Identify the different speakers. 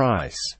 Speaker 1: price.